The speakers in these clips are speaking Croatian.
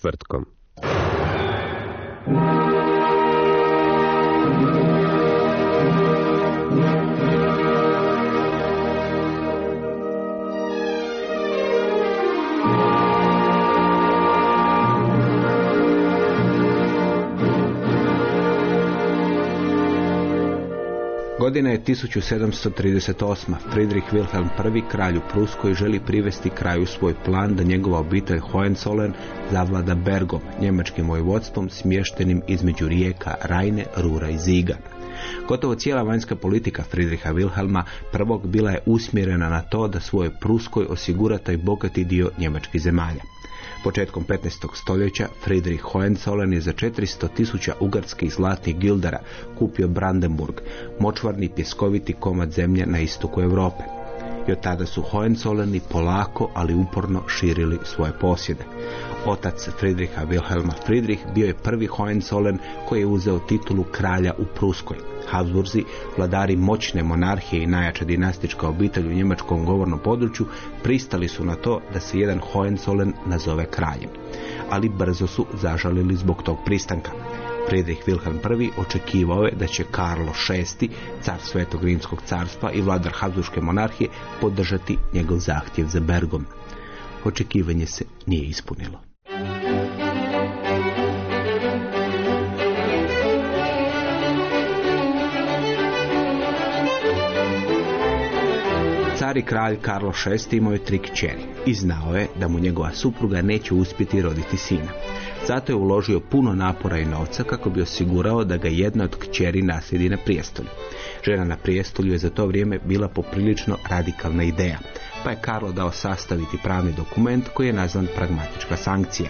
Povijest Godina je 1738. Friedrich Wilhelm I. kralj u Pruskoj želi privesti kraju svoj plan da njegova obitelj Hohenzollern zavlada Bergom, njemačkim vojvodstvom smještenim između rijeka Rajne, Rura i Ziga. Gotovo cijela vanjska politika Friedricha Wilhelma prvog bila je usmjerena na to da svojoj Pruskoj osigura taj bogati dio njemačkih zemalja. Početkom 15. stoljeća Friedrich Hohenzollern je za 400 tisuća ugarskih zlatnih gildara kupio Brandenburg, močvarni pjeskoviti komad zemlje na istoku Europe. I od tada su Hohenzollerni polako, ali uporno širili svoje posjede. Otac Friedricha Wilhelma Friedrich bio je prvi Hohenzollern koji je uzeo titulu kralja u Pruskoj. Habsburzi, vladari moćne monarhije i najjača dinastička obitelj u njemačkom govornom području, pristali su na to da se jedan Hohenzollern nazove kraljem. Ali brzo su zažalili zbog tog pristanka. Friedrich Wilhelm I očekivao je da će Karlo VI, car Svetog Rimskog carstva i vladar Habsburške monarhije, podržati njegov zahtjev za Bergom. Očekivanje se nije ispunilo. Car i kralj Karlo VI imao je tri kćeri i znao je da mu njegova supruga neće uspjeti roditi sina. Zato je uložio puno napora i novca kako bi osigurao da ga jedna od kćeri naslijedi na prijestolju. Žena na prijestolju je za to vrijeme bila poprilično radikalna ideja, pa je Karlo dao sastaviti pravni dokument koji je nazvan pragmatička sankcija.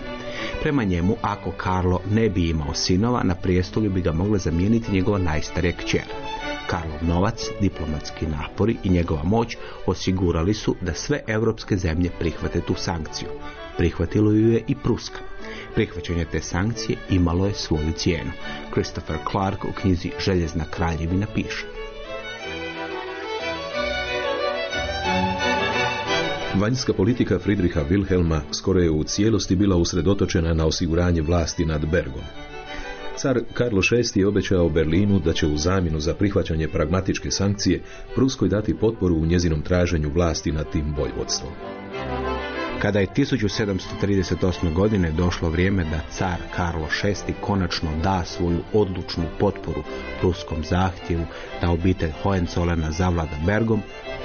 Prema njemu, ako Karlo ne bi imao sinova, na prijestolju bi ga mogla zamijeniti njegova najstarija kćer. Karlov novac, diplomatski napori i njegova moć osigurali su da sve europske zemlje prihvate tu sankciju. Prihvatilo ju je i Pruska. Prihvaćanje te sankcije imalo je svoju cijenu. Christopher Clark u knjizi Željezna kraljevina piše. Vanjska politika Friedricha Wilhelma skoro je u cijelosti bila usredotočena na osiguranje vlasti nad Bergom. Car Karlo VI je obećao Berlinu da će u zamjenu za prihvaćanje pragmatičke sankcije Pruskoj dati potporu u njezinom traženju vlasti nad tim vojvodstvom. Kada je 1738. godine došlo vrijeme da car Karlo VI konačno da svoju odlučnu potporu pruskom zahtjevu da obitelj Hohenzollerna zavlada Bergom,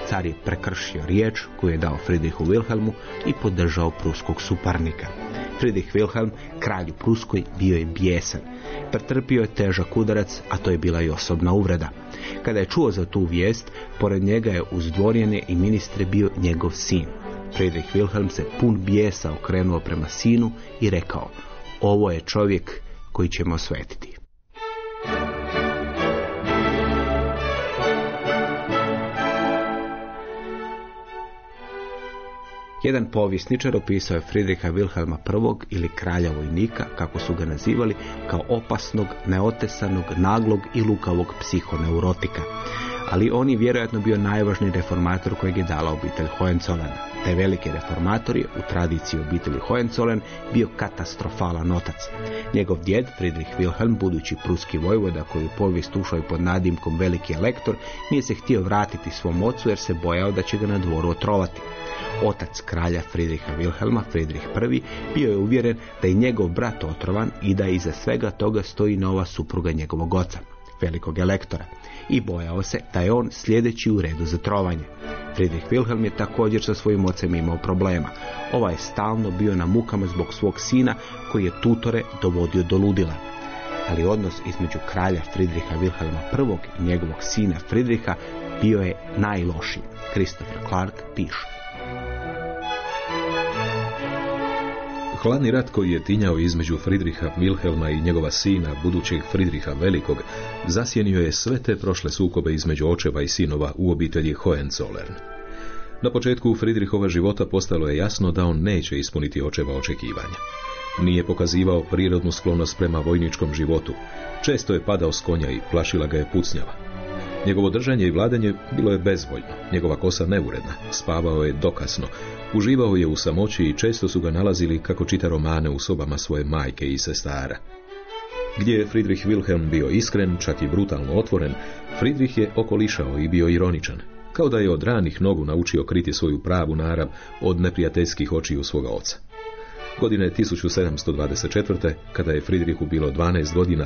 car je prekršio riječ koju je dao Friedrichu Wilhelmu i podržao pruskog suparnika. Friedrich Wilhelm, kralj u Pruskoj, bio je bijesan. Pretrpio je težak udarac, a to je bila i osobna uvreda. Kada je čuo za tu vijest, pored njega je uz dvorjene i ministre bio njegov sin. Friedrich Wilhelm se pun bijesa okrenuo prema sinu i rekao, ovo je čovjek koji ćemo osvetiti. Jedan povjesničar opisao je Friedricha Wilhelma I ili kralja vojnika, kako su ga nazivali, kao opasnog, neotesanog, naglog i lukavog psihoneurotika. ali on je vjerojatno bio najvažniji reformator kojeg je dala obitelj Hohenzollern. Taj veliki reformator je u tradiciji obitelji Hohenzollern bio katastrofalan otac. Njegov djed, Friedrich Wilhelm, budući pruski vojvoda koji u povijest ušao i pod nadimkom veliki elektor, nije se htio vratiti svom ocu jer se bojao da će ga na dvoru otrovati. Otac kralja Friedricha Wilhelma, Friedrich I, bio je uvjeren da je njegov brat otrovan i da iza svega toga stoji nova supruga njegovog oca, velikog elektora, i bojao se da je on sljedeći u redu za trovanje. Friedrich Wilhelm je također sa svojim ocem imao problema. Ovaj je stalno bio na mukama zbog svog sina koji je tutore dovodio do ludila. Ali odnos između kralja Friedricha Wilhelma I i njegovog sina Friedricha bio je najlošiji. Christopher Clark piše. Hladni rat koji je tinjao između Fridriha Wilhelma i njegova sina, budućeg Fridriha Velikog, zasjenio je sve te prošle sukobe između očeva i sinova u obitelji Hohenzollern. Na početku Fridrihova života postalo je jasno da on neće ispuniti očeva očekivanja. Nije pokazivao prirodnu sklonost prema vojničkom životu. Često je padao s konja i plašila ga je pucnjava. Njegovo držanje i vladanje bilo je bezvoljno, njegova kosa neuredna, spavao je dokasno, uživao je u samoći i često su ga nalazili kako čita romane u sobama svoje majke i sestara. Gdje je Friedrich Wilhelm bio iskren, čak i brutalno otvoren, Friedrich je okolišao i bio ironičan, kao da je od ranih nogu naučio kriti svoju pravu narav od neprijateljskih očiju svoga oca. Godine 1724. kada je Friedrichu bilo 12 godina,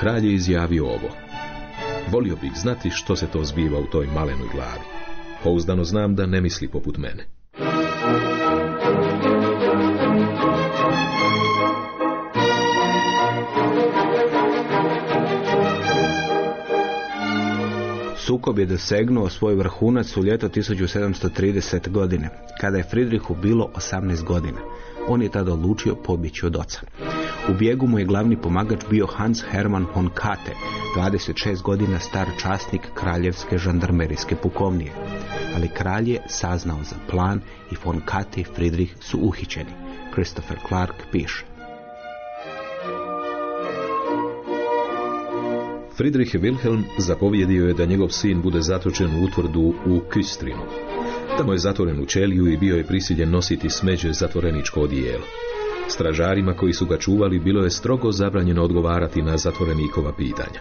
kralj je izjavio ovo. Volio bih znati što se to zbiva u toj malenoj glavi. Pouzdano znam da ne misli poput mene. Sukob je dosegnuo svoj vrhunac u ljeto 1730. godine, kada je Friedrichu bilo 18 godina. On je tada odlučio pobjeći od oca. U bijegu mu je glavni pomagač bio Hans Hermann von Kate, 26 godina star časnik kraljevske žandarmerijske pukovnije. Ali kralj je saznao za plan i von Kate i Friedrich su uhićeni. Christopher Clark piše. Friedrich Wilhelm zapovjedio je da njegov sin bude zatočen u utvrdu u Küstrinu. Tamo je zatvoren u čeliju i bio je prisiljen nositi smeđe zatvoreničko odijelo. Stražarima koji su ga čuvali bilo je strogo zabranjeno odgovarati na zatvorenikova pitanja.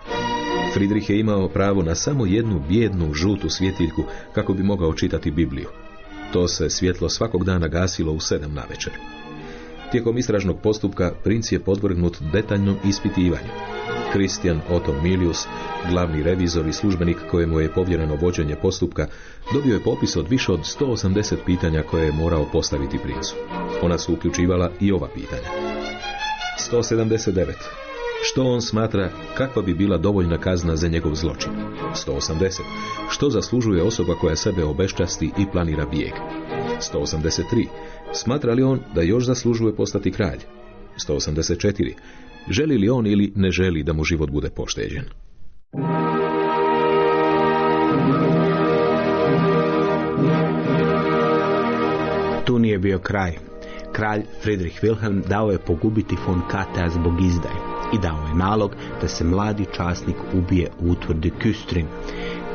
Friedrich je imao pravo na samo jednu bijednu žutu svjetiljku kako bi mogao čitati Bibliju. To se svjetlo svakog dana gasilo u sedam na večer. Tijekom istražnog postupka princ je podvrgnut detaljnom ispitivanju. Kristijan Otto Milius, glavni revizor i službenik kojemu je povjereno vođenje postupka, dobio je popis od više od 180 pitanja koje je morao postaviti princu. Ona su uključivala i ova pitanja. 179. Što on smatra kakva bi bila dovoljna kazna za njegov zločin? 180. Što zaslužuje osoba koja sebe obeščasti i planira bijeg? 183. Smatra li on da još zaslužuje postati kralj? 184. Želi li on ili ne želi da mu život bude pošteđen? Tu nije bio kraj. Kralj Friedrich Wilhelm dao je pogubiti von Katea zbog izdaje i dao je nalog da se mladi časnik ubije u utvrdi Küstrin.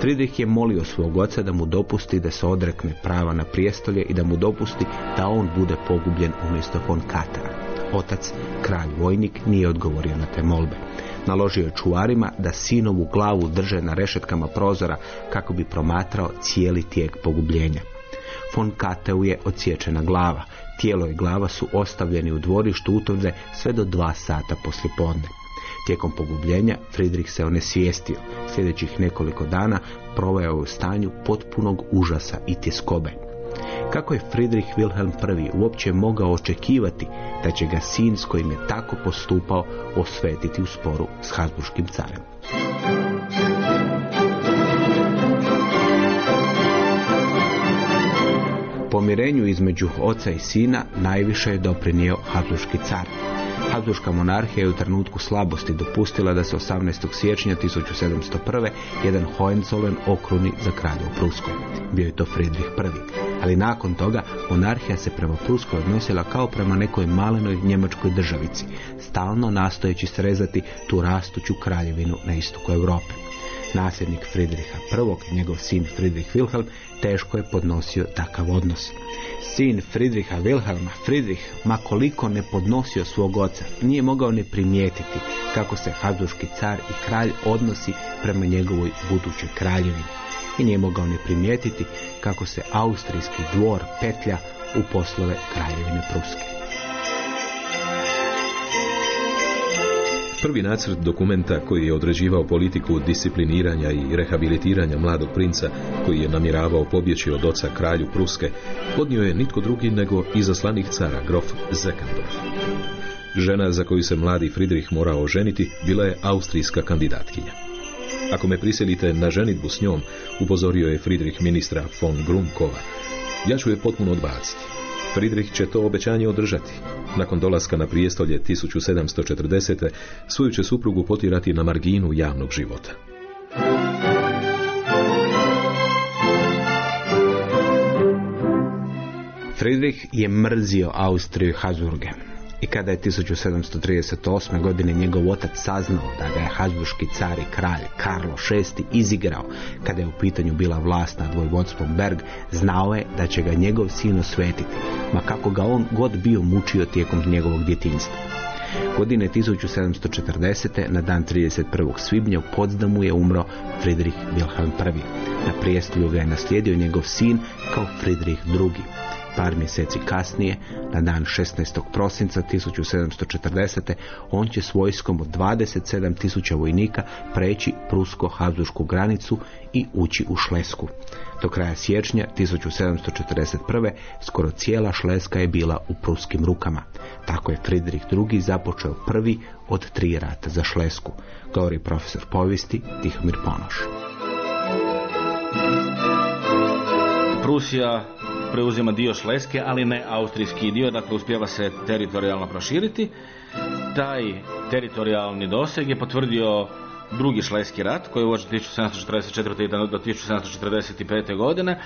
Friedrich je molio svog oca da mu dopusti da se odrekne prava na prijestolje i da mu dopusti da on bude pogubljen umjesto von Katea. Otac, kralj vojnik, nije odgovorio na te molbe. Naložio je čuvarima da sinovu glavu drže na rešetkama prozora kako bi promatrao cijeli tijek pogubljenja. Von Kateu je odsječena glava. Tijelo i glava su ostavljeni u dvorištu utvrde sve do dva sata podne. Tijekom pogubljenja Friedrich se onesvijestio. Sljedećih nekoliko dana proveo je u stanju potpunog užasa i tjeskobe. Kako je Friedrich Wilhelm I uopće mogao očekivati da će ga sin s kojim je tako postupao osvetiti u sporu s Habsburgskim carem? Pomirenju između oca i sina najviše je doprinio Habsburgski car. Habsburgska monarhija je u trenutku slabosti dopustila da se 18. siječnja 1701. jedan Hohenzollern okruni za kralja u Pruskoj. Bio je to Friedrich I ali nakon toga monarhija se prema Pruskoj odnosila kao prema nekoj malenoj njemačkoj državici, stalno nastojeći srezati tu rastuću kraljevinu na istoku Europe. Nasljednik Friedricha I, njegov sin Friedrich Wilhelm, teško je podnosio takav odnos. Sin Friedricha Wilhelma, Friedrich, ma koliko ne podnosio svog oca, nije mogao ne primijetiti kako se Habsburški car i kralj odnosi prema njegovoj budućoj kraljevini. I nije mogao ne primijetiti kako se austrijski dvor petlja u poslove kraljevine Pruske. Prvi nacrt dokumenta koji je određivao politiku discipliniranja i rehabilitiranja mladog princa koji je namjeravao pobjeći od oca kralju Pruske, podnio je nitko drugi nego izaslanih cara, grof Zekendorf. Žena za koju se mladi Friedrich morao oženiti bila je austrijska kandidatkinja. Ako me priselite na ženitbu s njom, upozorio je Friedrich ministra von Grumkova, ja ću je potpuno odbaciti. Friedrich će to obećanje održati. Nakon dolaska na prijestolje 1740. svoju će suprugu potirati na marginu javnog života. Friedrich je mrzio Austriju i Habsburge. I kada je 1738. godine njegov otac saznao da ga je Habsburški car i kralj Karlo VI izigrao kada je u pitanju bila vlast nad vojvodstvom Berg, znao je da će ga njegov sin osvetiti, ma kako ga on god bio mučio tijekom njegovog djetinjstva. Godine 1740. na dan 31. svibnja u Potsdamu je umro Friedrich Wilhelm I. Na prijestolju ga je naslijedio njegov sin kao Friedrich II. Par mjeseci kasnije, na dan 16. prosinca 1740. on će s vojskom od 27.000 vojnika preći prusko-habsburšku granicu i ući u Šlesku. Do kraja siječnja 1741. skoro cijela Šleska je bila u pruskim rukama. Tako je Friedrich II. započeo prvi od tri rata za Šlesku, govori profesor povijesti Tihomir Ponoš. Prusija preuzima dio Šleske, ali ne austrijski dio, dakle uspjeva se teritorijalno proširiti. Taj teritorijalni doseg je potvrdio drugi Šleski rat koji je uočen 1744. do 1745. godine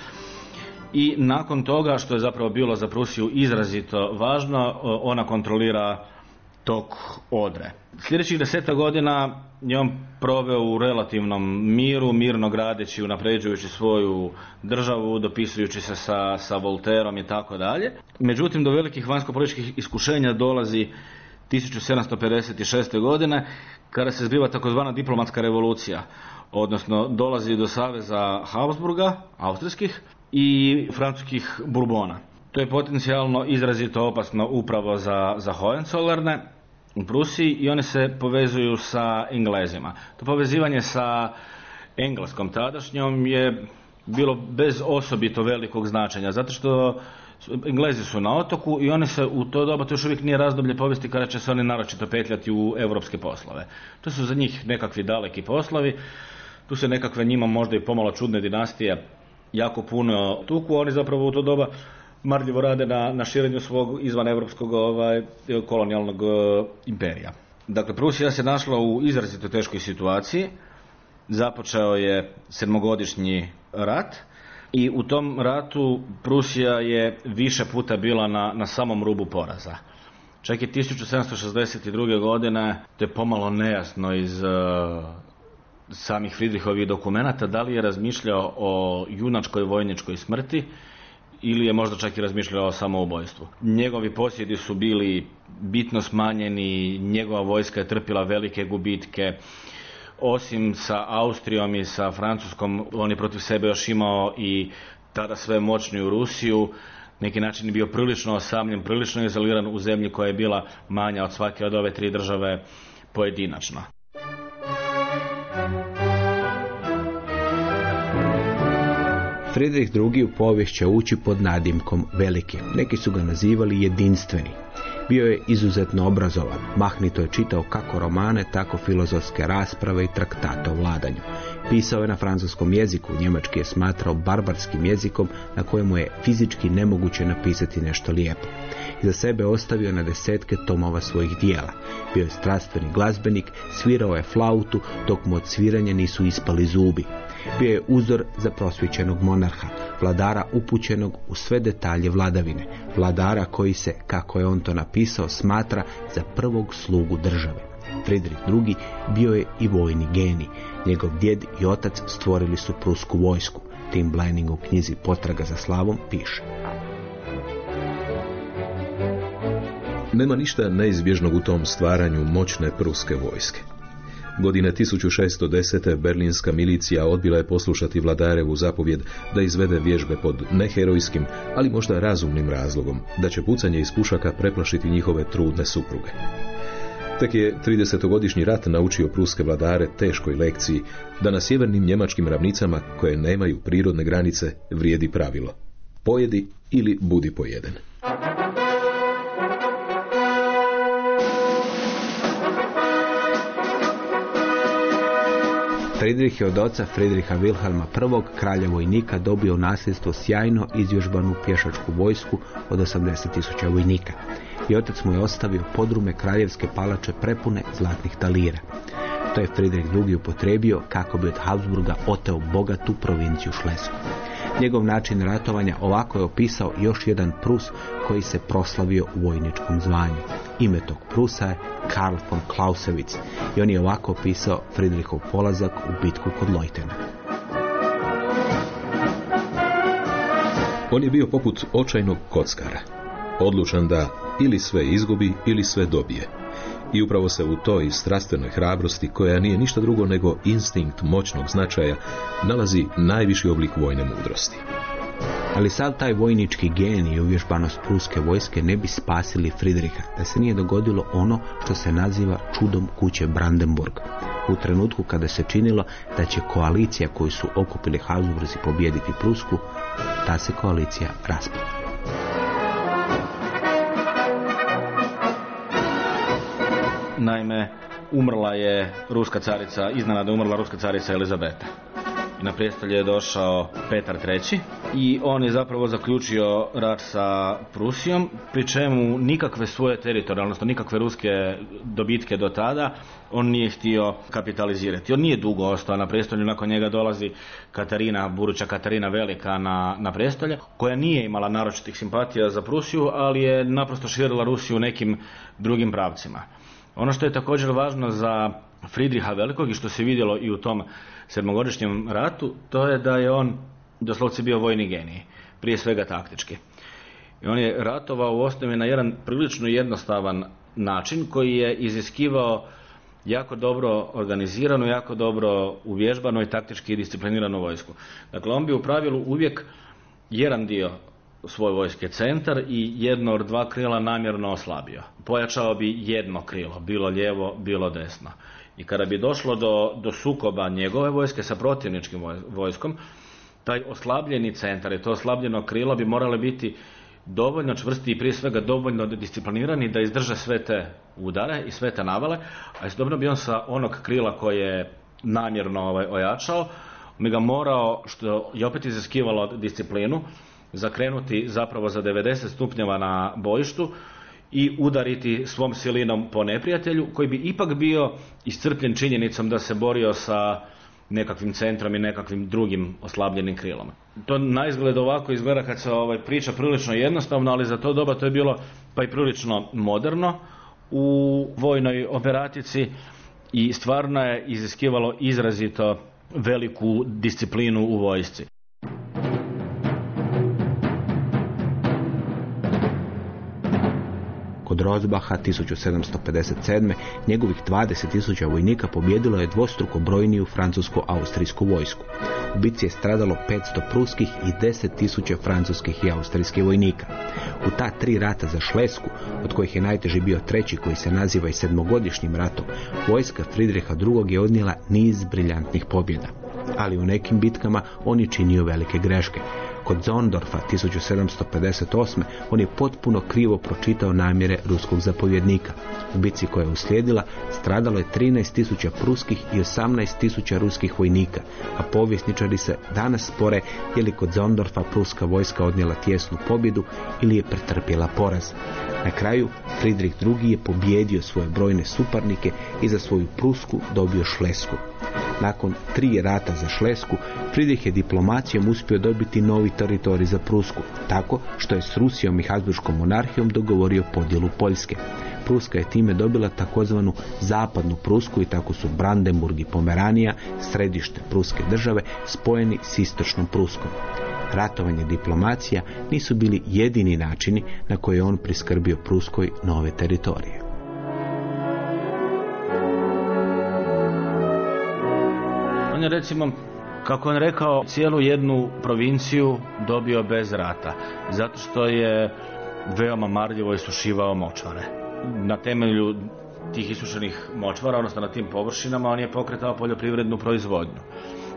i nakon toga što je zapravo bilo za Prusiju izrazito važno, ona kontrolira tok Odre. Sljedećih deseta godina je on proveo u relativnom miru, mirno gradeći, unapređujući svoju državu, dopisujući se sa, sa Volterom i tako dalje. Međutim, do velikih vanjsko-političkih iskušenja dolazi 1756. godine, kada se zbiva takozvana diplomatska revolucija, odnosno dolazi do saveza Habsburga, austrijskih, i francuskih Bourbona. To je potencijalno izrazito opasno upravo za, za Hohenzollerne u Prusiji i one se povezuju sa Englezima. To povezivanje sa engleskom tadašnjom je bilo bez osobito velikog značenja, zato što Englezi su na otoku i oni se u to doba, to još uvijek nije razdoblje povijesti kada će se oni naročito petljati u europske poslove. To su za njih nekakvi daleki poslovi, tu se nekakve njima možda i pomalo čudne dinastije jako puno tuku, oni zapravo u to doba marljivo rade na, na širenju svog izvan evropskog ovaj, kolonijalnog e, imperija. Dakle, Prusija se našla u izrazito teškoj situaciji, započeo je sedmogodišnji rat i u tom ratu Prusija je više puta bila na, na samom rubu poraza. Čak je 1762. godine, to je pomalo nejasno iz uh, samih Friedrichovih dokumenata, da li je razmišljao o junačkoj vojničkoj smrti ili je možda čak i razmišljao o samoubojstvu. Njegovi posjedi su bili bitno smanjeni, njegova vojska je trpila velike gubitke, osim sa Austrijom i sa Francuskom, on je protiv sebe još imao i tada sve moćniju Rusiju, neki način je bio prilično osamljen, prilično izoliran u zemlji koja je bila manja od svake od ove tri države pojedinačno. Friedrich II. u povijest će ući pod nadimkom veliki. Neki su ga nazivali jedinstveni. Bio je izuzetno obrazovan. Mahnito je čitao kako romane, tako filozofske rasprave i traktate o vladanju. Pisao je na francuskom jeziku, njemački je smatrao barbarskim jezikom na kojemu je fizički nemoguće napisati nešto lijepo. Iza sebe ostavio na desetke tomova svojih dijela. Bio je strastveni glazbenik, svirao je flautu dok mu od sviranja nisu ispali zubi. Bio je uzor za prosvjećenog monarha, vladara upućenog u sve detalje vladavine, vladara koji se, kako je on to napisao, smatra za prvog slugu države. Friedrich II. bio je i vojni geni. Njegov djed i otac stvorili su prusku vojsku. Tim Bleining u knjizi Potraga za slavom piše. Nema ništa neizbježnog u tom stvaranju moćne pruske vojske. Godine 1610. berlinska milicija odbila je poslušati vladarevu zapovjed da izvede vježbe pod neherojskim, ali možda razumnim razlogom, da će pucanje iz pušaka preplašiti njihove trudne supruge. Tek je 30-godišnji rat naučio pruske vladare teškoj lekciji da na sjevernim njemačkim ravnicama koje nemaju prirodne granice vrijedi pravilo. Pojedi ili budi pojeden. Friedrich je od oca Friedricha Wilhelma I. kralja vojnika dobio nasljedstvo sjajno izvježbanu pješačku vojsku od 80.000 vojnika. I otac mu je ostavio podrume kraljevske palače prepune zlatnih talira. To je Friedrich II. upotrebio kako bi od Habsburga oteo bogatu provinciju Šlesku. Njegov način ratovanja ovako je opisao još jedan Prus koji se proslavio u vojničkom zvanju. Ime tog Prusa je Karl von Clausewitz i on je ovako opisao Friedrichov polazak u bitku kod Leutena. On je bio poput očajnog kockara, odlučan da ili sve izgubi ili sve dobije. I upravo se u toj strastvenoj hrabrosti, koja nije ništa drugo nego instinkt moćnog značaja, nalazi najviši oblik vojne mudrosti. Ali sav taj vojnički gen i uvježbanost pruske vojske ne bi spasili Fridriha, da se nije dogodilo ono što se naziva čudom kuće Brandenburg. U trenutku kada se činilo da će koalicija koju su okupili Habsburzi pobijediti Prusku, ta se koalicija raspala. Naime, umrla je ruska carica, iznenada umrla ruska carica Elizabeta. Na prijestolje je došao Petar III. I on je zapravo zaključio rat sa Prusijom, pri čemu nikakve svoje teritorijalne, odnosno nikakve ruske dobitke do tada, on nije htio kapitalizirati. On nije dugo ostao na prijestolju, nakon njega dolazi Katarina, buduća Katarina Velika na, na prijestolje, koja nije imala naročitih simpatija za Prusiju, ali je naprosto širila Rusiju nekim drugim pravcima. Ono što je također važno za Fridriha Velikog i što se vidjelo i u tom sedmogodišnjem ratu, to je da je on doslovce bio vojni genij, prije svega taktički. I on je ratovao u osnovi na jedan prilično jednostavan način koji je iziskivao jako dobro organiziranu, jako dobro uvježbanu i taktički discipliniranu vojsku. Dakle, on bi u pravilu uvijek jedan dio svoj vojske centar i jedno od dva krila namjerno oslabio. Pojačao bi jedno krilo, bilo lijevo, bilo desno. I kada bi došlo do, do sukoba njegove vojske sa protivničkim vojskom, taj oslabljeni centar i to oslabljeno krilo bi morale biti dovoljno čvrsti i prije svega dovoljno disciplinirani da izdrže sve te udare i sve te navale, a istodobno bi on sa onog krila koje je namjerno ovaj, ojačao, mi ga morao, što je opet iziskivalo disciplinu, zakrenuti zapravo za 90 stupnjeva na bojištu i udariti svom silinom po neprijatelju koji bi ipak bio iscrpljen činjenicom da se borio sa nekakvim centrom i nekakvim drugim oslabljenim krilom. To na izgled ovako izgleda kad se ovaj priča prilično jednostavno, ali za to doba to je bilo pa i prilično moderno u vojnoj operatici i stvarno je iziskivalo izrazito veliku disciplinu u vojsci. Kod Rozbaha 1757. njegovih 20.000 vojnika pobjedilo je dvostruko brojniju francusko-austrijsku vojsku. U bitci je stradalo 500 pruskih i 10.000 francuskih i austrijskih vojnika. U ta tri rata za Šlesku, od kojih je najteži bio treći koji se naziva i sedmogodišnjim ratom, vojska Fridriha II. je odnijela niz briljantnih pobjeda. Ali u nekim bitkama on je činio velike greške. Kod Zondorfa 1758. on je potpuno krivo pročitao namjere ruskog zapovjednika. U bici koja je uslijedila stradalo je 13.000 pruskih i 18.000 ruskih vojnika, a povjesničari se danas spore je li kod Zondorfa pruska vojska odnijela tjesnu pobjedu ili je pretrpjela poraz. Na kraju Friedrich II. je pobjedio svoje brojne suparnike i za svoju prusku dobio Šlesku. Nakon tri rata za Šlesku, Friedrich je diplomacijom uspio dobiti novi teritorij za Prusku, tako što je s Rusijom i Habsburgskom monarhijom dogovorio podjelu Poljske. Pruska je time dobila takozvanu zapadnu Prusku i tako su Brandenburg i Pomeranija, središte Pruske države, spojeni s istočnom Pruskom. Ratovanje diplomacija nisu bili jedini načini na koje je on priskrbio Pruskoj nove teritorije. On je recimo, kako on rekao, cijelu jednu provinciju dobio bez rata, zato što je veoma marljivo isušivao močvare. Na temelju tih isušenih močvara, odnosno na tim površinama, on je pokretao poljoprivrednu proizvodnju.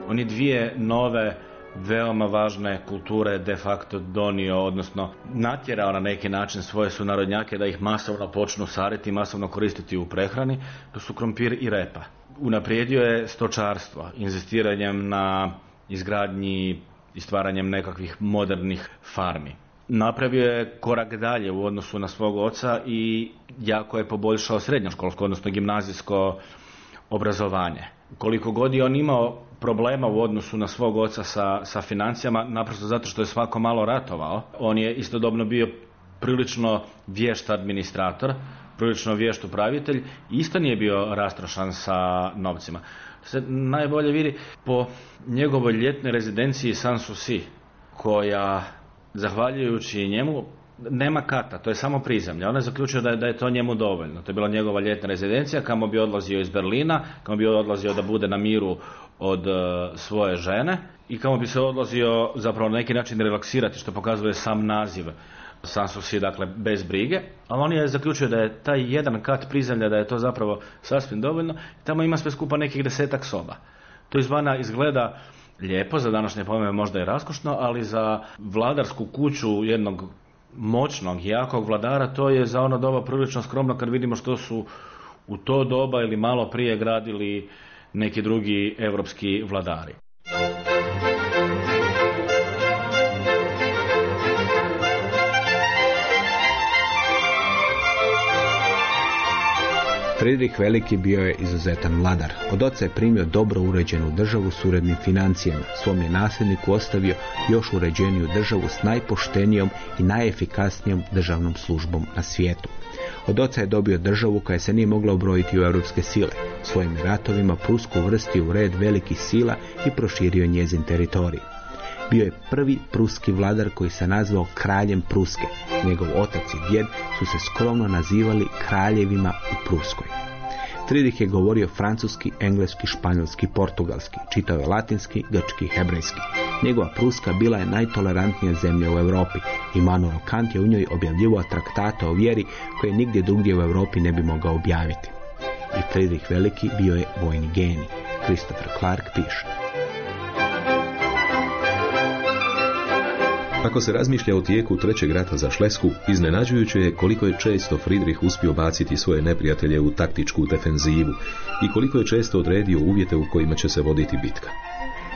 On je dvije nove veoma važne kulture de facto donio, odnosno natjerao na neki način svoje sunarodnjake da ih masovno počnu sariti, masovno koristiti u prehrani, to su krompir i repa. Unaprijedio je stočarstvo, inzistiranjem na izgradnji i stvaranjem nekakvih modernih farmi. Napravio je korak dalje u odnosu na svog oca i jako je poboljšao srednjoškolsko, odnosno gimnazijsko obrazovanje. Koliko god je on imao problema u odnosu na svog oca sa, sa financijama, naprosto zato što je svako malo ratovao. On je istodobno bio prilično vješt administrator, prilično vješt upravitelj, isto nije bio rastrošan sa novcima. Se najbolje vidi po njegovoj ljetnoj rezidenciji Sanssouci, koja, zahvaljujući njemu, nema kata, to je samo prizemlja. On je zaključio da je, da je to njemu dovoljno. To je bila njegova ljetna rezidencija, kamo bi odlazio iz Berlina, kamo bi odlazio da bude na miru od e, svoje žene i kamo bi se odlazio zapravo na neki način relaksirati, što pokazuje sam naziv Sanssouci, dakle bez brige, ali on je zaključio da je taj jedan kat prizemlja, da je to zapravo sasvim dovoljno i tamo ima sve skupa nekih desetak soba. To izvana izgleda lijepo, za današnje pojme možda i raskošno, ali za vladarsku kuću jednog moćnog, jakog vladara, to je za ono doba prilično skromno kad vidimo što su u to doba ili malo prije gradili neki drugi europski vladari. Friedrich Veliki bio je izuzetan vladar. Od oca je primio dobro uređenu državu s urednim financijama. Svom je nasljedniku ostavio još uređeniju državu s najpoštenijom i najefikasnijom državnom službom na svijetu. Od oca je dobio državu koja se nije mogla obrojiti u europske sile. Svojim ratovima Prusku uvrstio u red velikih sila i proširio njezin teritorij. Bio je prvi pruski vladar koji se nazvao kraljem Pruske. Njegov otac i djed su se skromno nazivali kraljevima u Pruskoj. Friedrich je govorio francuski, engleski, španjolski, portugalski, čitao je latinski, grčki i hebrejski. Njegova Pruska bila je najtolerantnija zemlja u Europi. Immanuel Kant je u njoj objavljivao traktate o vjeri koje nigdje drugdje u Europi ne bi mogao objaviti. I Friedrich Veliki bio je vojni genij. Christopher Clark piše. Ako se razmišlja o tijeku trećeg rata za Šlesku, iznenađujuće je koliko je često Friedrich uspio baciti svoje neprijatelje u taktičku defenzivu i koliko je često odredio uvjete u kojima će se voditi bitka.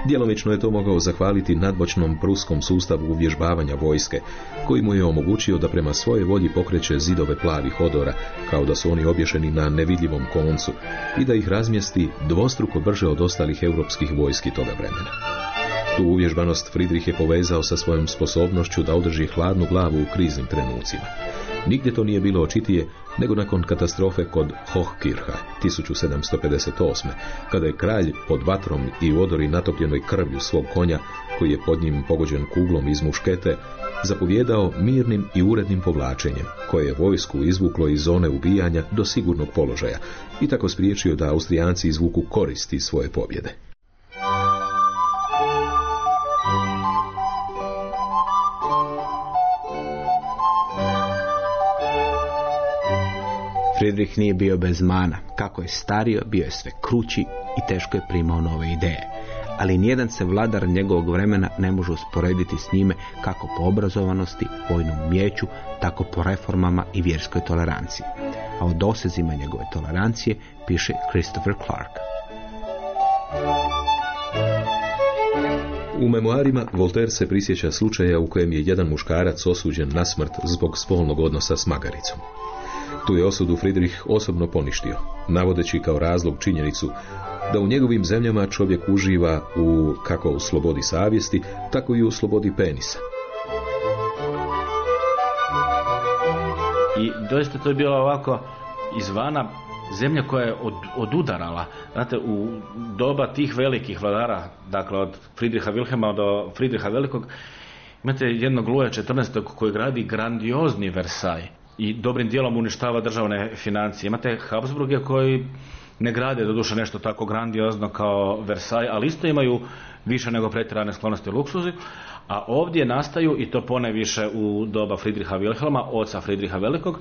Djelomično je to mogao zahvaliti nadbočnom pruskom sustavu uvježbavanja vojske, koji mu je omogućio da prema svoje volji pokreće zidove plavih odora, kao da su oni obješeni na nevidljivom koncu, i da ih razmjesti dvostruko brže od ostalih europskih vojski toga vremena. Tu uvježbanost Friedrich je povezao sa svojom sposobnošću da održi hladnu glavu u kriznim trenucima. Nigdje to nije bilo očitije nego nakon katastrofe kod Hochkircha 1758. kada je kralj pod vatrom i u odori natopljenoj krvlju svog konja, koji je pod njim pogođen kuglom iz muškete, zapovjedao mirnim i urednim povlačenjem, koje je vojsku izvuklo iz zone ubijanja do sigurnog položaja i tako spriječio da Austrijanci izvuku koristi svoje pobjede. Friedrich nije bio bez mana. Kako je stario, bio je sve krući i teško je primao nove ideje. Ali nijedan se vladar njegovog vremena ne može usporediti s njime kako po obrazovanosti, vojnom umjeću, tako po reformama i vjerskoj toleranciji. A o dosezima njegove tolerancije piše Christopher Clark. U memoarima Voltaire se prisjeća slučaja u kojem je jedan muškarac osuđen na smrt zbog spolnog odnosa s magaricom. Tu je osudu Friedrich osobno poništio, navodeći kao razlog činjenicu da u njegovim zemljama čovjek uživa u kako u slobodi savjesti, tako i u slobodi penisa. I doista to je bilo ovako izvana zemlja koja je od, odudarala. Znate, u doba tih velikih vladara, dakle od Friedricha Wilhelma do Friedricha Velikog, imate jednog Luja 14. koji gradi grandiozni Versaj i dobrim dijelom uništava državne financije. Imate Habsburge koji ne grade doduše nešto tako grandiozno kao Versaj, ali isto imaju više nego pretjerane sklonosti luksuzi, a ovdje nastaju, i to pone više u doba Friedricha Wilhelma, oca Friedricha Velikog,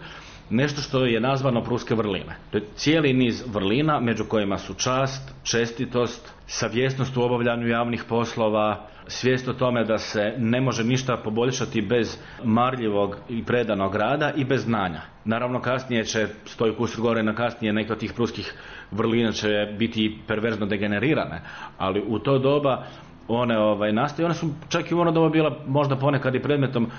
nešto što je nazvano pruske vrline. To je cijeli niz vrlina među kojima su čast, čestitost, savjesnost u obavljanju javnih poslova, svijest o tome da se ne može ništa poboljšati bez marljivog i predanog rada i bez znanja. Naravno kasnije će, stoji kusur gore na kasnije, neke od tih pruskih vrlina će biti perverzno degenerirane, ali u to doba one ovaj, nastaju, one su čak i u ono doba bila možda ponekad i predmetom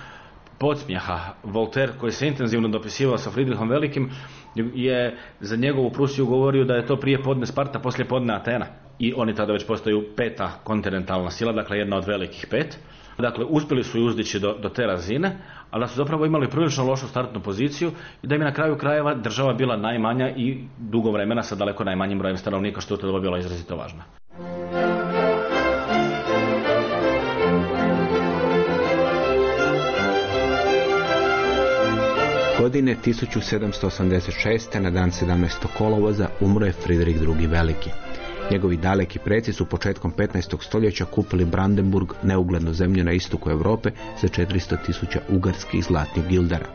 podsmjeha. Voltaire koji se intenzivno dopisivao sa Friedrichom Velikim je za njegovu Prusiju govorio da je to prije podne Sparta, poslije podne Atena. I oni tada već postaju peta kontinentalna sila, dakle jedna od velikih pet. Dakle, uspjeli su i uzdići do, do te razine, ali da su zapravo imali prilično lošu startnu poziciju i da im je na kraju krajeva država bila najmanja i dugo vremena sa daleko najmanjim brojem stanovnika, što je to bila izrazito važno. Godine 1786. na dan 17. kolovoza umro je Friedrich II. Veliki. Njegovi daleki preci su početkom 15. stoljeća kupili Brandenburg, neuglednu zemlju na istoku Europe, za 400 tisuća ugarskih zlatnih gildara.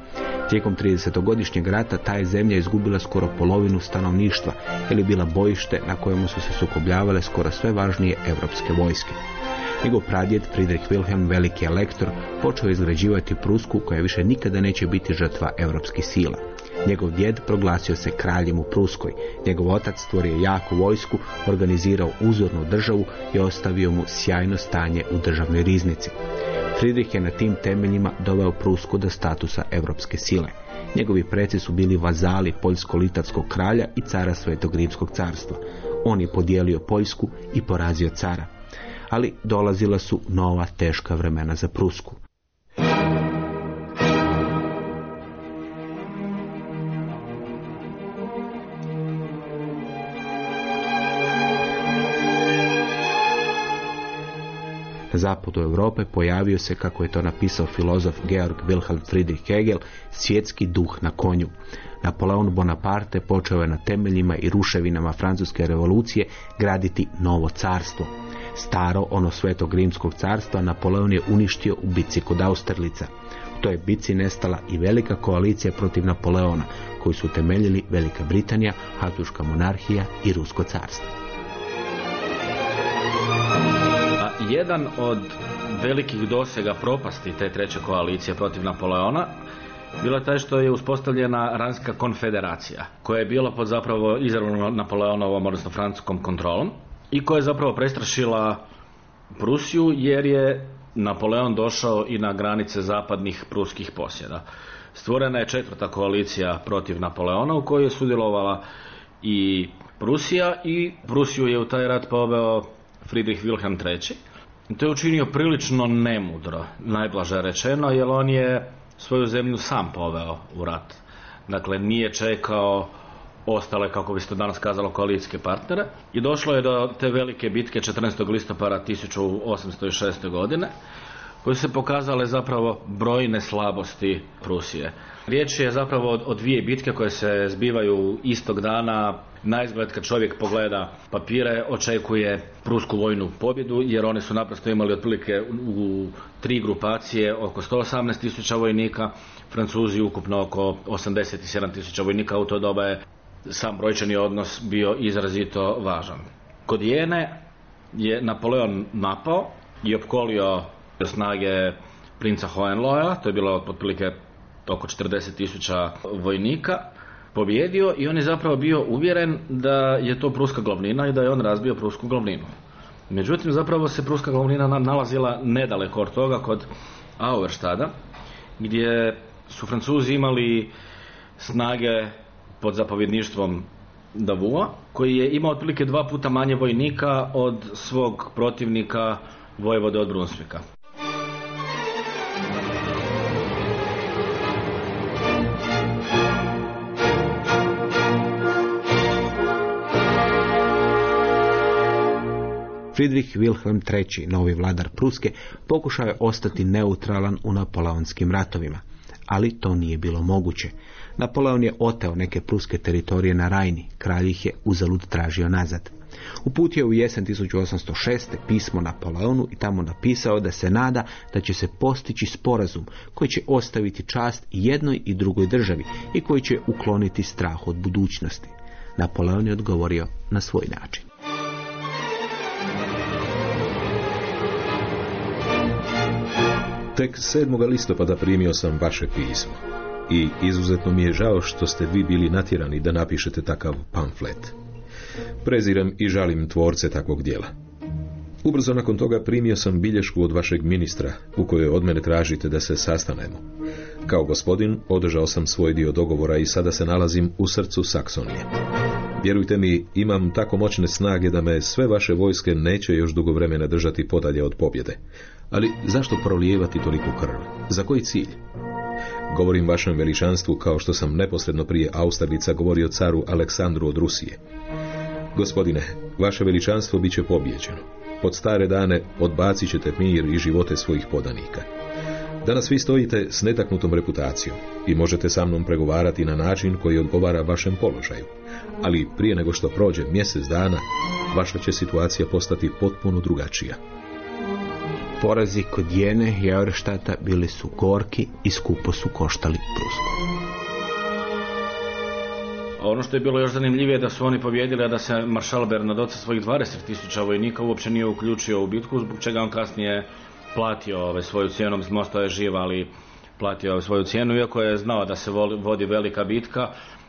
Tijekom 30-godišnjeg rata ta je zemlja izgubila skoro polovinu stanovništva, ili bila bojište na kojemu su se sukobljavale skoro sve važnije europske vojske. Njegov pradjed Friedrich Wilhelm, veliki elektor, počeo izgrađivati Prusku koja više nikada neće biti žrtva europskih sila. Njegov djed proglasio se kraljem u Pruskoj. Njegov otac stvorio jaku vojsku, organizirao uzornu državu i ostavio mu sjajno stanje u državnoj riznici. Friedrich je na tim temeljima doveo Prusku do statusa europske sile. Njegovi preci su bili vazali poljsko-litavskog kralja i cara Svetog Rimskog carstva. On je podijelio Poljsku i porazio cara ali dolazila su nova teška vremena za Prusku. Na zapadu Europe pojavio se, kako je to napisao filozof Georg Wilhelm Friedrich Hegel, svjetski duh na konju. Napoleon Bonaparte počeo je na temeljima i ruševinama francuske revolucije graditi novo carstvo. Staro, ono svetog rimskog carstva, Napoleon je uništio u bici kod Austerlica. U toj bici nestala i velika koalicija protiv Napoleona, koju su temeljili Velika Britanija, Habsburška monarhija i Rusko carstvo. A jedan od velikih dosega propasti te treće koalicije protiv Napoleona bilo je taj što je uspostavljena Ranska konfederacija, koja je bila pod zapravo izravno Napoleonovom, odnosno francuskom kontrolom i koja je zapravo prestrašila Prusiju jer je Napoleon došao i na granice zapadnih pruskih posjeda. Stvorena je četvrta koalicija protiv Napoleona u kojoj je sudjelovala i Prusija i Prusiju je u taj rat poveo Friedrich Wilhelm III. To je učinio prilično nemudro, najblaže rečeno, jer on je svoju zemlju sam poveo u rat. Dakle, nije čekao ostale, kako bi se to danas kazalo, koalicijske partnere. I došlo je do te velike bitke 14. listopada 1806. godine, koje se pokazale zapravo brojne slabosti Prusije. Riječ je zapravo o dvije bitke koje se zbivaju istog dana. Na izgled kad čovjek pogleda papire, očekuje prusku vojnu pobjedu, jer oni su naprosto imali otprilike u tri grupacije oko 118 tisuća vojnika, Francuzi ukupno oko 87 tisuća vojnika, u to doba je sam brojčani odnos bio izrazito važan. Kod Jene je Napoleon napao i opkolio snage princa Hohenloja, to je bilo otprilike oko 40 tisuća vojnika, pobjedio i on je zapravo bio uvjeren da je to pruska glavnina i da je on razbio prusku glavninu. Međutim, zapravo se pruska glavnina nalazila nedaleko od toga kod Auerstada, gdje su Francuzi imali snage pod zapovjedništvom Davua, koji je imao otprilike dva puta manje vojnika od svog protivnika Vojvode od Brunsvika. Friedrich Wilhelm III, novi vladar Pruske, pokušao je ostati neutralan u napoleonskim ratovima, ali to nije bilo moguće. Napoleon je oteo neke pruske teritorije na Rajni, kralj ih je uzalud tražio nazad. Uputio u jesen 1806. pismo Napoleonu i tamo napisao da se nada da će se postići sporazum koji će ostaviti čast jednoj i drugoj državi i koji će ukloniti strah od budućnosti. Napoleon je odgovorio na svoj način. Tek 7. listopada primio sam vaše pismo i izuzetno mi je žao što ste vi bili natjerani da napišete takav pamflet. Prezirem i žalim tvorce takvog dijela. Ubrzo nakon toga primio sam bilješku od vašeg ministra u kojoj od mene tražite da se sastanemo. Kao gospodin održao sam svoj dio dogovora i sada se nalazim u srcu Saksonije. Vjerujte mi, imam tako moćne snage da me sve vaše vojske neće još dugo vremena držati podalje od pobjede. Ali zašto prolijevati toliko krv? Za koji cilj? Govorim vašem veličanstvu kao što sam neposredno prije Austerlica govorio caru Aleksandru od Rusije. Gospodine, vaše veličanstvo bit će pobjeđeno. Pod stare dane odbacit ćete mir i živote svojih podanika. Danas vi stojite s netaknutom reputacijom i možete sa mnom pregovarati na način koji odgovara vašem položaju. Ali prije nego što prođe mjesec dana, vaša će situacija postati potpuno drugačija. Porazi kod Jene i Eurštata bili su gorki i skupo su koštali Prusku. Ono što je bilo još zanimljivije da su oni pobjedili, a da se maršal Bernadotte sa svojih 20.000 vojnika uopće nije uključio u bitku, zbog čega on kasnije platio ovaj, svoju cijenu, mislim, ostao je živ, ali platio ovaj, svoju cijenu, iako je znao da se vodi velika bitka,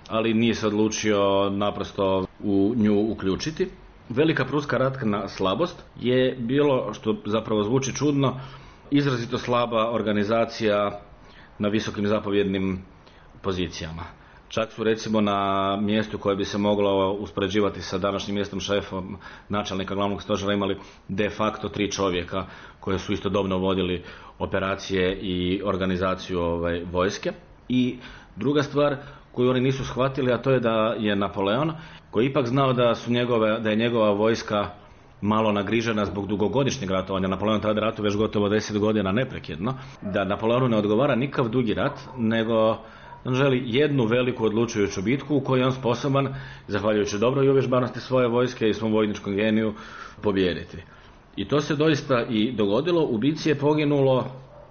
ali nije se odlučio naprosto u nju uključiti. Velika pruska ratkna slabost je bilo, što zapravo zvuči čudno, izrazito slaba organizacija na visokim zapovjednim pozicijama. Čak su recimo na mjestu koje bi se moglo uspoređivati sa današnjim mjestom šefom načelnika glavnog stožera imali de facto tri čovjeka koje su istodobno vodili operacije i organizaciju ovaj, vojske. I druga stvar koju oni nisu shvatili, a to je da je Napoleon, koji ipak znao da, su njegove, da je njegova vojska malo nagrižena zbog dugogodišnjeg ratovanja. Napoleon tada ratu već gotovo deset godina neprekjedno. Da Napoleonu ne odgovara nikav dugi rat, nego on želi jednu veliku odlučujuću bitku u kojoj je on sposoban, zahvaljujući dobroj uvježbanosti svoje vojske i svom vojničkom geniju, pobijediti. I to se doista i dogodilo. U bici je poginulo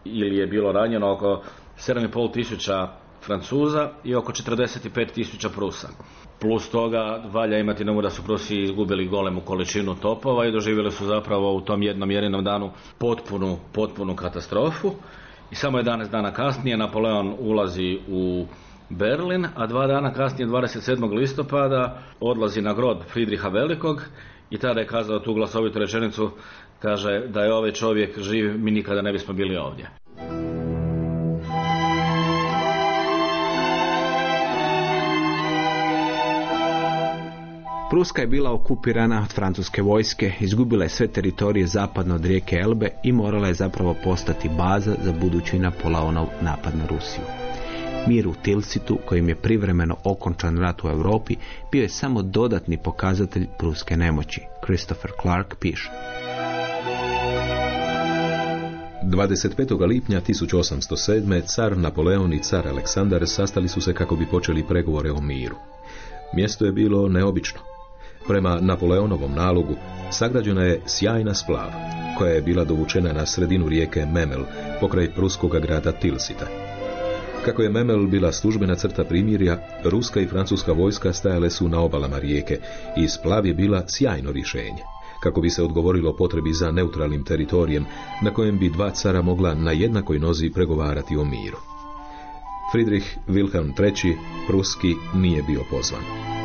ili je bilo ranjeno oko 7,5 tisuća Francuza i oko 45 tisuća Prusa. Plus toga valja imati na umu da su Prusi izgubili golemu količinu topova i doživjeli su zapravo u tom jednom jedinom danu potpunu, potpunu katastrofu. I samo 11 dana kasnije Napoleon ulazi u Berlin, a dva dana kasnije, 27. listopada, odlazi na grob Friedricha Velikog i tada je kazao tu glasovitu rečenicu, kaže da je ovaj čovjek živ, mi nikada ne bismo bili ovdje. Pruska je bila okupirana od francuske vojske, izgubila je sve teritorije zapadno od rijeke Elbe i morala je zapravo postati baza za budući Napoleonov napad na Rusiju. Mir u Tilsitu, kojim je privremeno okončan rat u Europi, bio je samo dodatni pokazatelj pruske nemoći. Christopher Clark piše. 25. lipnja 1807. car Napoleon i car Aleksandar sastali su se kako bi počeli pregovore o miru. Mjesto je bilo neobično. Prema Napoleonovom nalogu sagrađena je sjajna splava, koja je bila dovučena na sredinu rijeke Memel, pokraj pruskoga grada Tilsita. Kako je Memel bila službena crta primirja, ruska i francuska vojska stajale su na obalama rijeke i splav je bila sjajno rješenje, kako bi se odgovorilo potrebi za neutralnim teritorijem na kojem bi dva cara mogla na jednakoj nozi pregovarati o miru. Friedrich Wilhelm III. Pruski nije bio pozvan.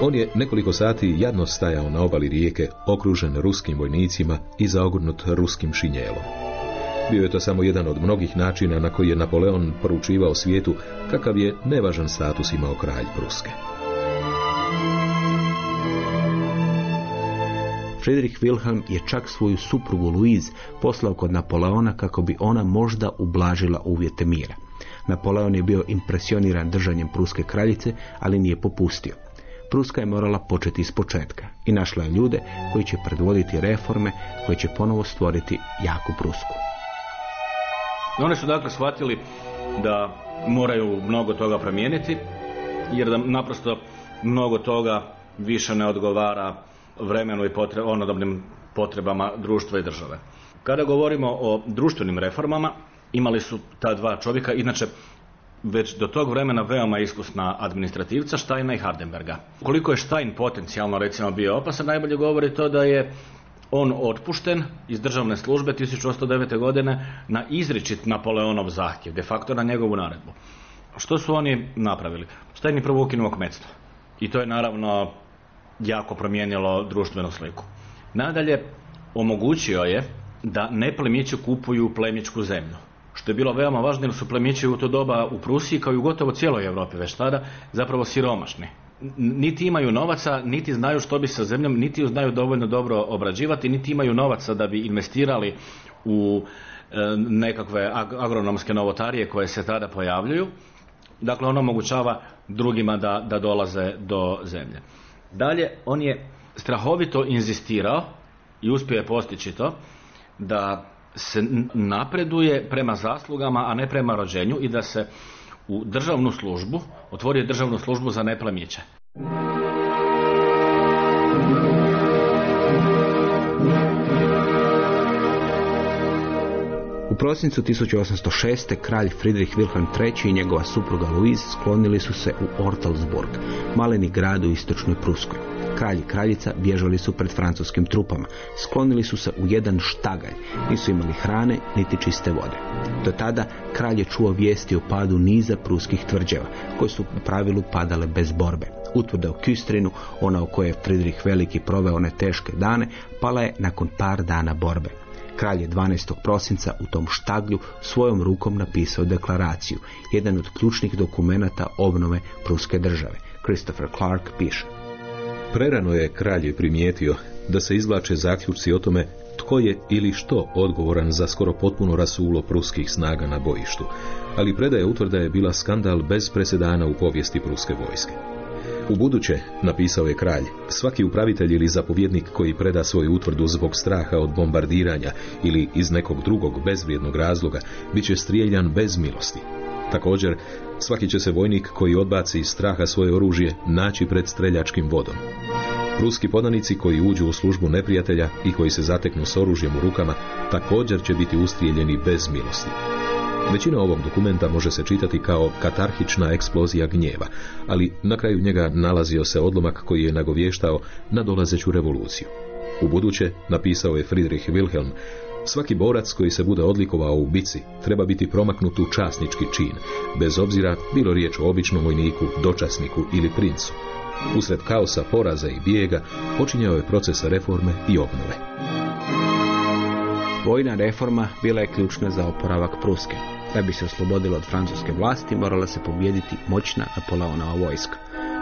On je nekoliko sati jadno stajao na obali rijeke, okružen ruskim vojnicima i zaogrnut ruskim šinjelom. Bio je to samo jedan od mnogih načina na koji je Napoleon poručivao svijetu kakav je nevažan status imao kralj Pruske. Friedrich Wilhelm je čak svoju suprugu Louise poslao kod Napoleona kako bi ona možda ublažila uvjete mira. Napoleon je bio impresioniran držanjem pruske kraljice, ali nije popustio. Pruska je morala početi iz početka i našla je ljude koji će predvoditi reforme koje će ponovo stvoriti jaku Prusku. Oni su dakle shvatili da moraju mnogo toga promijeniti, jer da naprosto mnogo toga više ne odgovara vremenu i potre, onodobnim potrebama društva i države. Kada govorimo o društvenim reformama, imali su ta dva čovjeka, inače već do tog vremena veoma iskusna administrativca Štajna i Hardenberga. Koliko je Štajn potencijalno recimo bio opasan, najbolje govori to da je on otpušten iz državne službe 1809. godine na izričit Napoleonov zahtjev, de facto na njegovu naredbu. Što su oni napravili? Štajn je prvo ukinuo kmetstvo. I to je naravno jako promijenilo društvenu sliku. Nadalje, omogućio je da ne plemići kupuju plemičku zemlju što je bilo veoma važno jer su plemići u to doba u Prusiji kao i u gotovo cijeloj Europi već tada zapravo siromašni. Niti imaju novaca, niti znaju što bi sa zemljom, niti ju znaju dovoljno dobro obrađivati, niti imaju novaca da bi investirali u e, nekakve agronomske novotarije koje se tada pojavljuju. Dakle, ono omogućava drugima da, da dolaze do zemlje. Dalje, on je strahovito inzistirao i uspio je postići to da se napreduje prema zaslugama, a ne prema rođenju i da se u državnu službu otvori državnu službu za neplemiće. U prosincu 1806. kralj Friedrich Wilhelm III. i njegova supruga Louise sklonili su se u Ortelsburg, maleni grad u istočnoj Pruskoj. Kralj i kraljica bježali su pred francuskim trupama. Sklonili su se u jedan štagalj. Nisu imali hrane niti čiste vode. Do tada kralj je čuo vijesti o padu niza pruskih tvrđeva, koje su u pravilu padale bez borbe. Utvrda u Küstrinu, ona u kojoj je Friedrich Veliki proveo one teške dane, pala je nakon par dana borbe. Kralj je 12. prosinca u tom štaglju svojom rukom napisao deklaraciju, jedan od ključnih dokumenata obnove pruske države. Christopher Clark piše. Prerano je kralj primijetio da se izvlače zaključci o tome tko je ili što odgovoran za skoro potpuno rasulo pruskih snaga na bojištu, ali predaja utvrda je bila skandal bez presedana u povijesti pruske vojske. U buduće, napisao je kralj, svaki upravitelj ili zapovjednik koji preda svoju utvrdu zbog straha od bombardiranja ili iz nekog drugog bezvrijednog razloga, bit će strijeljan bez milosti. Također, svaki će se vojnik koji odbaci iz straha svoje oružje naći pred streljačkim vodom. Ruski podanici koji uđu u službu neprijatelja i koji se zateknu s oružjem u rukama također će biti ustrijeljeni bez milosti. Većina ovog dokumenta može se čitati kao katarhična eksplozija gnjeva, ali na kraju njega nalazio se odlomak koji je nagovještao na dolazeću revoluciju. U buduće, napisao je Friedrich Wilhelm, Svaki borac koji se bude odlikovao u bici treba biti promaknut u časnički čin, bez obzira bilo riječ o običnom vojniku, dočasniku ili princu. Usred kaosa, poraza i bijega počinjao je proces reforme i obnove. Vojna reforma bila je ključna za oporavak Pruske. Da bi se oslobodilo od francuske vlasti, morala se pobijediti moćna Napoleonova vojska.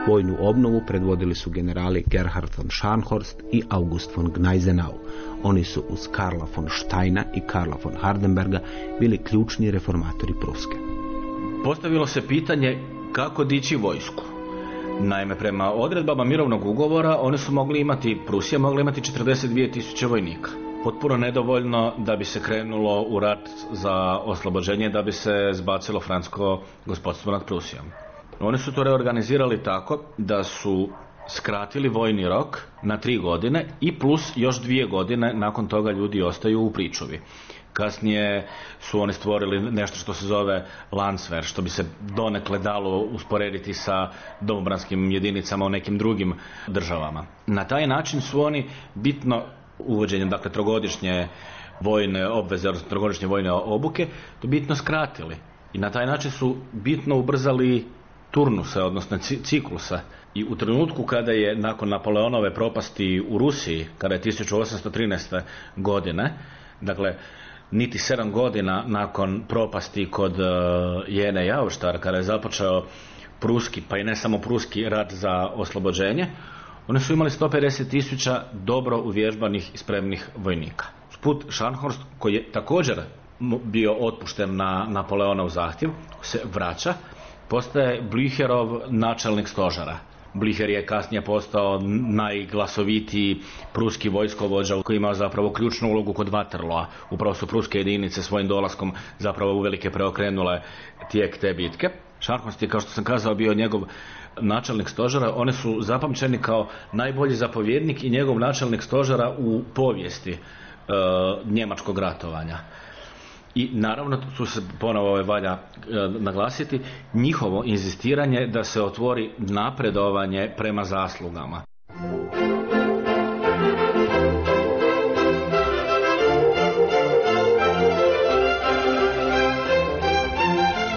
Vojnu obnovu predvodili su generali Gerhard von Scharnhorst i August von Gneisenau. Oni su uz Karla von Steina i Karla von Hardenberga bili ključni reformatori Pruske. Postavilo se pitanje kako dići vojsku. Naime, prema odredbama mirovnog ugovora oni su mogli imati, Prusija mogla imati 42 tisuće vojnika. Potpuno nedovoljno da bi se krenulo u rat za oslobođenje, da bi se zbacilo fransko gospodstvo nad Prusijom. Oni su to reorganizirali tako da su skratili vojni rok na tri godine i plus još dvije godine nakon toga ljudi ostaju u pričuvi. Kasnije su oni stvorili nešto što se zove Lansver, što bi se donekle dalo usporediti sa domobranskim jedinicama u nekim drugim državama. Na taj način su oni bitno uvođenjem, dakle, trogodišnje vojne obveze, odnosno trogodišnje vojne obuke, to bitno skratili. I na taj način su bitno ubrzali turnusa, odnosno ciklusa. I u trenutku kada je nakon Napoleonove propasti u Rusiji, kada je 1813. godine, dakle, niti sedam godina nakon propasti kod uh, Jene Javštar, kada je započeo pruski, pa i ne samo pruski rat za oslobođenje, Oni su imali 150 tisuća dobro uvježbanih i spremnih vojnika. Sput Scharnhorst, koji je također bio otpušten na Napoleonov zahtjev, se vraća, postaje Blücherov načelnik stožara. Bliher je kasnije postao najglasovitiji pruski vojskovođa koji imao zapravo ključnu ulogu kod Waterloa. Upravo su pruske jedinice svojim dolaskom zapravo uvelike preokrenule tijek te bitke. Šarkost je, kao što sam kazao, bio njegov načelnik stožera. One su zapamćeni kao najbolji zapovjednik i njegov načelnik stožera u povijesti e, njemačkog ratovanja. I naravno tu se ponovo ovaj valja e, naglasiti njihovo inzistiranje da se otvori napredovanje prema zaslugama.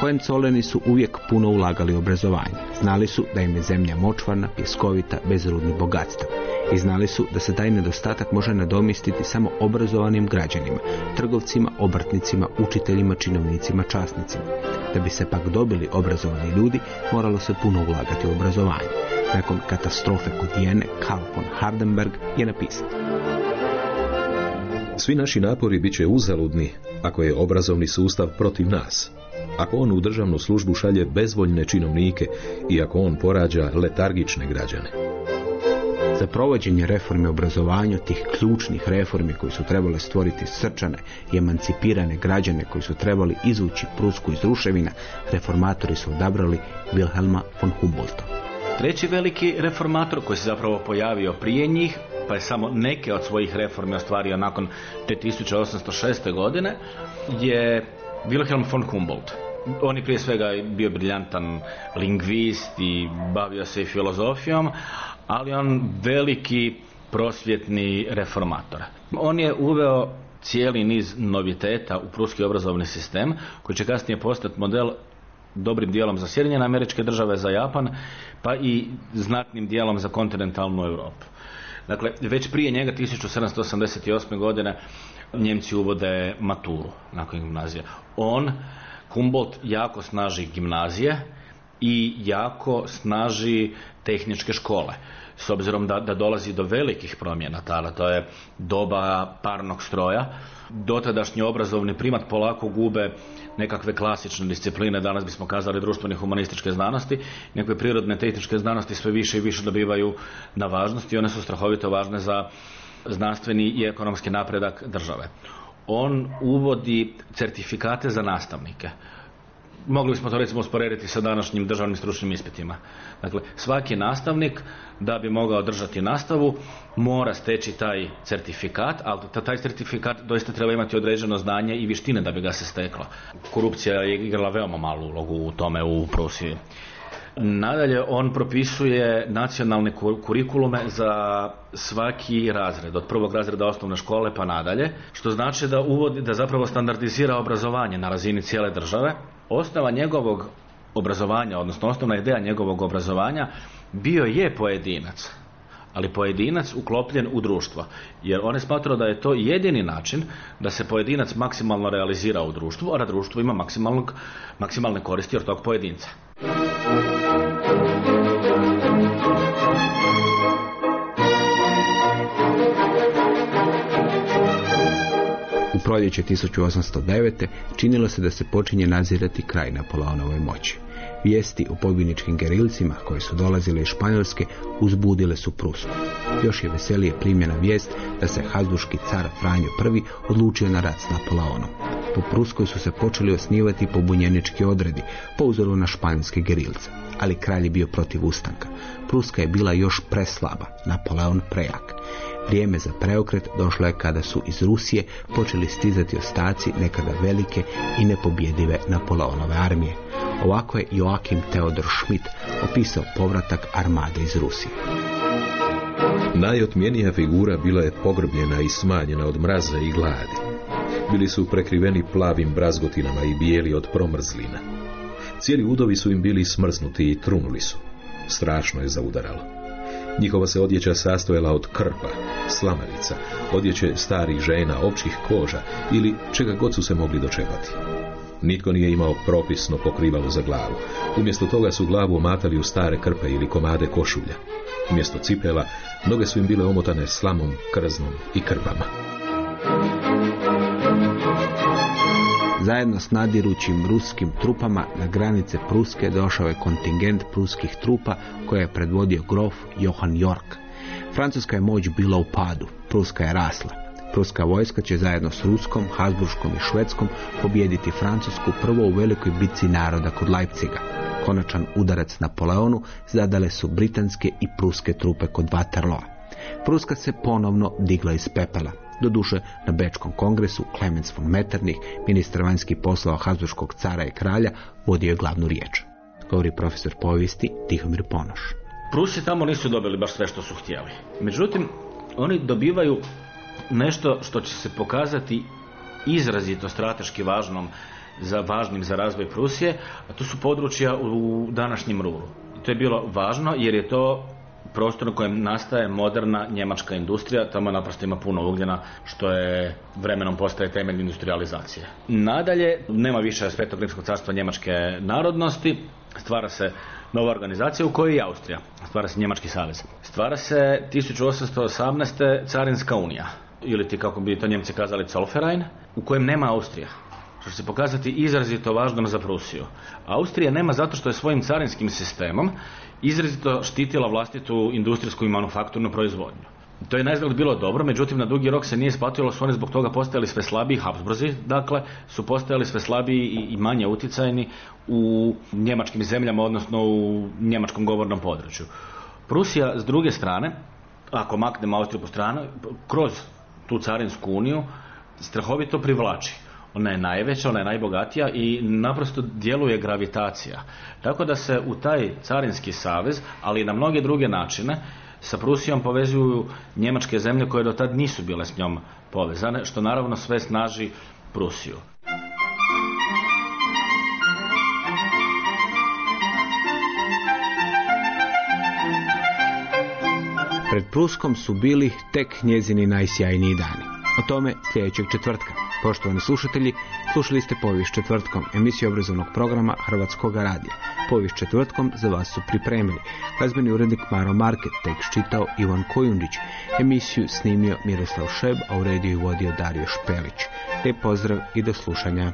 Hohenzolleni su uvijek puno ulagali u obrazovanje. Znali su da im je zemlja močvarna, pjeskovita, bez rudnih bogatstva i znali su da se taj nedostatak može nadomistiti samo obrazovanim građanima, trgovcima, obrtnicima, učiteljima, činovnicima, časnicima. Da bi se pak dobili obrazovani ljudi, moralo se puno ulagati u obrazovanje. Nakon katastrofe kod Jene, Karl von Hardenberg je napisao. Svi naši napori bit će uzaludni ako je obrazovni sustav protiv nas. Ako on u državnu službu šalje bezvoljne činovnike i ako on porađa letargične građane. Za provođenje reforme obrazovanja, tih ključnih reformi koji su trebale stvoriti srčane i emancipirane građane koji su trebali izvući Prusku iz ruševina, reformatori su odabrali Wilhelma von Humboldta. Treći veliki reformator koji se zapravo pojavio prije njih, pa je samo neke od svojih reformi ostvario nakon te 1806. godine, je Wilhelm von Humboldt. On je prije svega bio briljantan lingvist i bavio se i filozofijom, ali on veliki prosvjetni reformator. On je uveo cijeli niz noviteta u pruski obrazovni sistem koji će kasnije postati model dobrim dijelom za Sjedinjene američke države, za Japan, pa i znatnim dijelom za kontinentalnu Europu. Dakle, već prije njega 1788. godine Njemci uvode maturu nakon gimnazije. On, Humboldt, jako snaži gimnazije i jako snaži tehničke škole. S obzirom da, da dolazi do velikih promjena tada, to je doba parnog stroja, dotadašnji obrazovni primat polako gube nekakve klasične discipline, danas bismo kazali društvene humanističke znanosti, nekakve prirodne tehničke znanosti sve više i više dobivaju na važnosti i one su strahovito važne za znanstveni i ekonomski napredak države. On uvodi certifikate za nastavnike mogli bismo to recimo usporediti sa današnjim državnim stručnim ispitima. Dakle, svaki nastavnik da bi mogao držati nastavu mora steći taj certifikat, ali taj certifikat doista treba imati određeno znanje i vještine da bi ga se steklo. Korupcija je igrala veoma malu ulogu u tome u Prusiji. Nadalje, on propisuje nacionalne kurikulume za svaki razred, od prvog razreda osnovne škole pa nadalje, što znači da uvodi, da zapravo standardizira obrazovanje na razini cijele države. Osnova njegovog obrazovanja, odnosno osnovna ideja njegovog obrazovanja bio je pojedinac, ali pojedinac uklopljen u društvo. Jer on je smatrao da je to jedini način da se pojedinac maksimalno realizira u društvu, a da društvo ima maksimalne koristi od tog pojedinca. U proljeće 1809. činilo se da se počinje nazirati kraj Napoleonove moći. Vijesti o pobjedničkim gerilcima koji su dolazile iz Španjolske uzbudile su Prusku. Još je veselije primjena vijest da se hazduški car Franjo I odlučio na rat s Napoleonom. Po Pruskoj su se počeli osnivati pobunjenički odredi po uzoru na španjolske gerilce, ali kralj je bio protiv ustanka. Pruska je bila još preslaba, Napoleon prejak. Vrijeme za preokret došlo je kada su iz Rusije počeli stizati ostaci nekada velike i nepobjedive Napoleonove armije. Ovako je Joakim Theodor Schmidt opisao povratak armade iz Rusije. Najotmjenija figura bila je pogrbljena i smanjena od mraza i gladi. Bili su prekriveni plavim brazgotinama i bijeli od promrzlina. Cijeli udovi su im bili smrznuti i trunuli su. Strašno je zaudaralo. Njihova se odjeća sastojala od krpa, slamarica, odjeće starih žena, općih koža ili čega god su se mogli dočepati. Nitko nije imao propisno pokrivalo za glavu. Umjesto toga su glavu omatali u stare krpe ili komade košulja. Umjesto cipela, noge su im bile omotane slamom, krznom i krvama. Zajedno s nadirućim ruskim trupama na granice Pruske došao je kontingent pruskih trupa koje je predvodio grof Johan York. Francuska je moć bila u padu, Pruska je rasla. Pruska vojska će zajedno s Ruskom, Habsburškom i Švedskom pobijediti Francusku prvo u velikoj bitci naroda kod Leipciga. Konačan udarac Napoleonu zadale su britanske i pruske trupe kod Waterloo. Pruska se ponovno digla iz pepela. Doduše, na Bečkom kongresu Clemens von Metternich, ministar vanjskih poslova Habsburškog cara i kralja, vodio je glavnu riječ. Govori profesor povijesti Tihomir Ponoš. Prusi tamo nisu dobili baš sve što su htjeli. Međutim, oni dobivaju nešto što će se pokazati izrazito strateški važnom za važnim za razvoj Prusije, a to su područja u današnjem ruru. To je bilo važno jer je to prostor u kojem nastaje moderna njemačka industrija, tamo naprosto ima puno ugljena, što je vremenom postaje temelj industrializacije. Nadalje, nema više Svetog Rimskog carstva njemačke narodnosti, stvara se nova organizacija u kojoj je Austrija, stvara se Njemački savez. Stvara se 1818. Carinska unija, ili ti kako bi to Njemci kazali Zollverein, u kojem nema Austrija što će se pokazati izrazito važnom za Prusiju. Austrija nema zato što je svojim carinskim sistemom izrazito štitila vlastitu industrijsku i manufakturnu proizvodnju. To je najzgled bilo dobro, međutim na dugi rok se nije isplatilo, su oni zbog toga postajali sve slabiji, Habsburzi, dakle, su postajali sve slabiji i manje utjecajni u njemačkim zemljama, odnosno u njemačkom govornom području. Prusija, s druge strane, ako maknemo Austriju po stranu, kroz tu carinsku uniju, strahovito privlači. Ona je najveća, ona je najbogatija i naprosto djeluje gravitacija. Tako da se u taj carinski savez, ali i na mnoge druge načine, sa Prusijom povezuju njemačke zemlje koje do tad nisu bile s njom povezane, što naravno sve snaži Prusiju. Pred Pruskom su bili tek njezini najsjajniji dani. O tome sljedećeg četvrtka. Poštovani slušatelji, slušali ste povijest četvrtkom, emisiju obrazovnog programa Hrvatskog radija. Povijest četvrtkom za vas su pripremili. Glazbeni urednik Maro Market, tekst čitao Ivan Kojundić, emisiju snimio Miroslav Šeb, a u rediju vodio Dario Špelić. Lijep pozdrav i do slušanja.